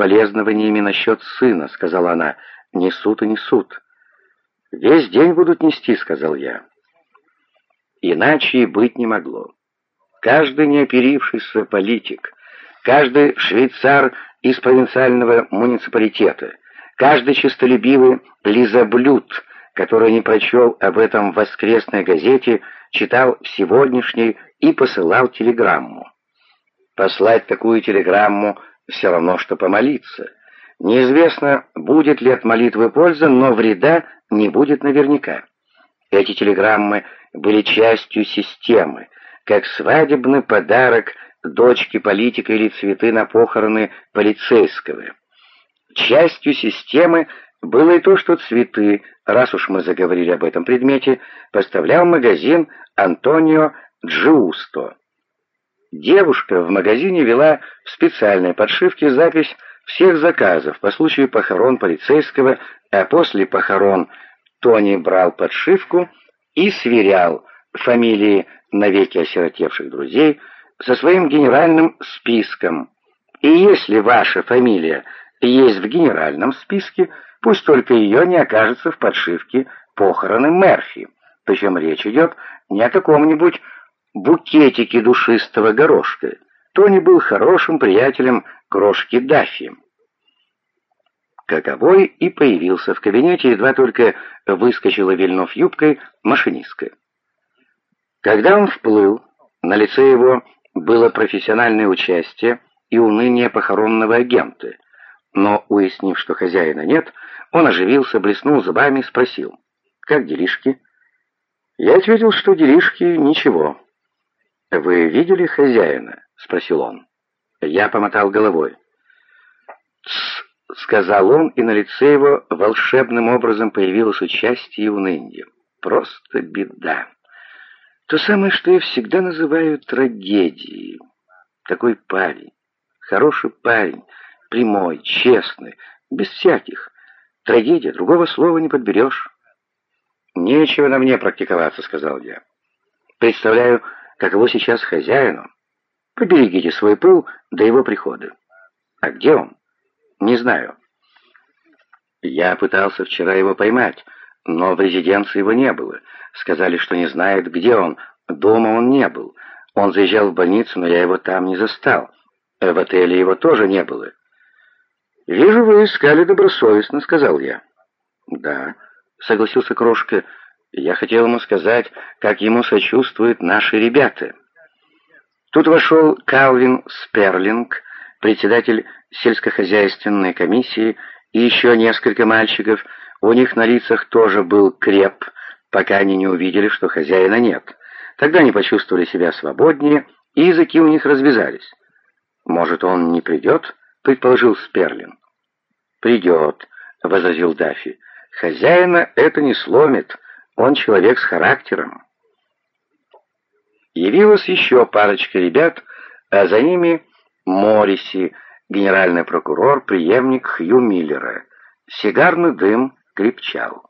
соболезнованиями насчет сына», — сказала она. «Несут и несут». «Весь день будут нести», — сказал я. Иначе и быть не могло. Каждый неоперившийся политик, каждый швейцар из провинциального муниципалитета, каждый честолюбивый лизоблюд, который не прочел об этом в воскресной газете, читал в сегодняшней и посылал телеграмму. Послать такую телеграмму все равно, что помолиться. Неизвестно, будет ли от молитвы польза, но вреда не будет наверняка. Эти телеграммы были частью системы, как свадебный подарок дочке политика или цветы на похороны полицейского. Частью системы было и то, что цветы, раз уж мы заговорили об этом предмете, поставлял магазин Антонио Джиусто. Девушка в магазине вела в специальной подшивке запись всех заказов по случаю похорон полицейского, а после похорон Тони брал подшивку и сверял фамилии навеки осиротевших друзей со своим генеральным списком. И если ваша фамилия есть в генеральном списке, пусть только ее не окажется в подшивке похороны Мерфи. Причем речь идет не о каком-нибудь букетике душистого горошка. Тони был хорошим приятелем крошки Даффи. Каковой и появился в кабинете, едва только выскочила вильнув юбкой машинистка. Когда он вплыл, на лице его было профессиональное участие и уныние похоронного агента, но, уяснив, что хозяина нет, он оживился, блеснул зубами и спросил, «Как делишки?» Я ответил, что делишки ничего. «Вы видели хозяина?» — спросил он. Я помотал головой. «Тсс!» — сказал он, и на лице его волшебным образом появилось участие и уныние. «Просто беда!» То самое, что я всегда называю трагедией. Такой парень, хороший парень, прямой, честный, без всяких. Трагедия, другого слова не подберешь. «Нечего на мне практиковаться», — сказал я. «Представляю, каково сейчас хозяину. Поберегите свой пыл до его прихода». «А где он?» «Не знаю». Я пытался вчера его поймать, но в резиденции его не было. Сказали, что не знает, где он. Дома он не был. Он заезжал в больницу, но я его там не застал. В отеле его тоже не было. «Вижу, вы искали добросовестно», — сказал я. «Да», — согласился Крошка. «Я хотел ему сказать, как ему сочувствуют наши ребята». Тут вошел Калвин Сперлинг, председатель сельскохозяйственной комиссии, и еще несколько мальчиков — у них на лицах тоже был креп, пока они не увидели, что хозяина нет. Тогда они почувствовали себя свободнее, и языки у них развязались. «Может, он не придет?» — предположил Сперлин. «Придет», — возразил Даффи. «Хозяина это не сломит, он человек с характером». Явилась еще парочка ребят, а за ними Морриси, генеральный прокурор, преемник Хью Миллера. Сигарный дым крепчал.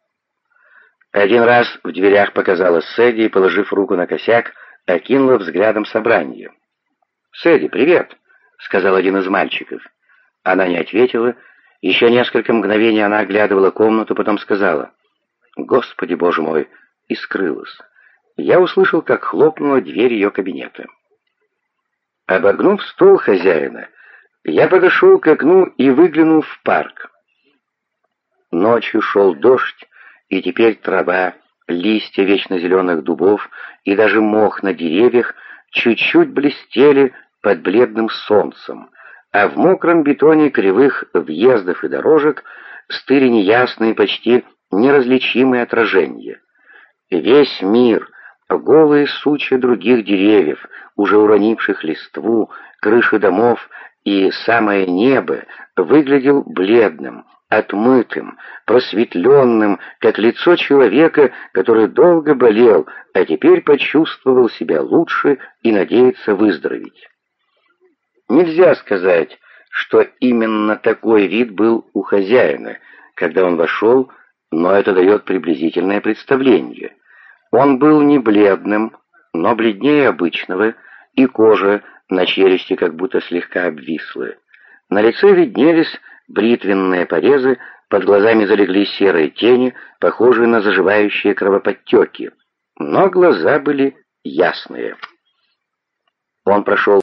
Один раз в дверях показалась Сэдди положив руку на косяк, окинула взглядом собрание. «Сэдди, привет!» — сказал один из мальчиков. Она не ответила. Еще несколько мгновений она оглядывала комнату, потом сказала «Господи, боже мой!» и скрылась. Я услышал, как хлопнула дверь ее кабинета. Обогнув стол хозяина, я подошел к окну и выглянул в парк. Ночью шел дождь, и теперь трава, листья вечно зеленых дубов и даже мох на деревьях чуть-чуть блестели под бледным солнцем, а в мокром бетоне кривых въездов и дорожек стыли неясные, почти неразличимые отражения. Весь мир, голые сучья других деревьев, уже уронивших листву, крыши домов и самое небо, выглядел бледным, отмытым, просветленным, как лицо человека, который долго болел, а теперь почувствовал себя лучше и надеется выздороветь. Нельзя сказать, что именно такой вид был у хозяина, когда он вошел, но это дает приблизительное представление. Он был не бледным, но бледнее обычного, и кожа на челюсти как будто слегка обвисла. На лице виднелись бритвенные порезы, под глазами залегли серые тени, похожие на заживающие кровоподтеки. Но глаза были ясные. Он прошел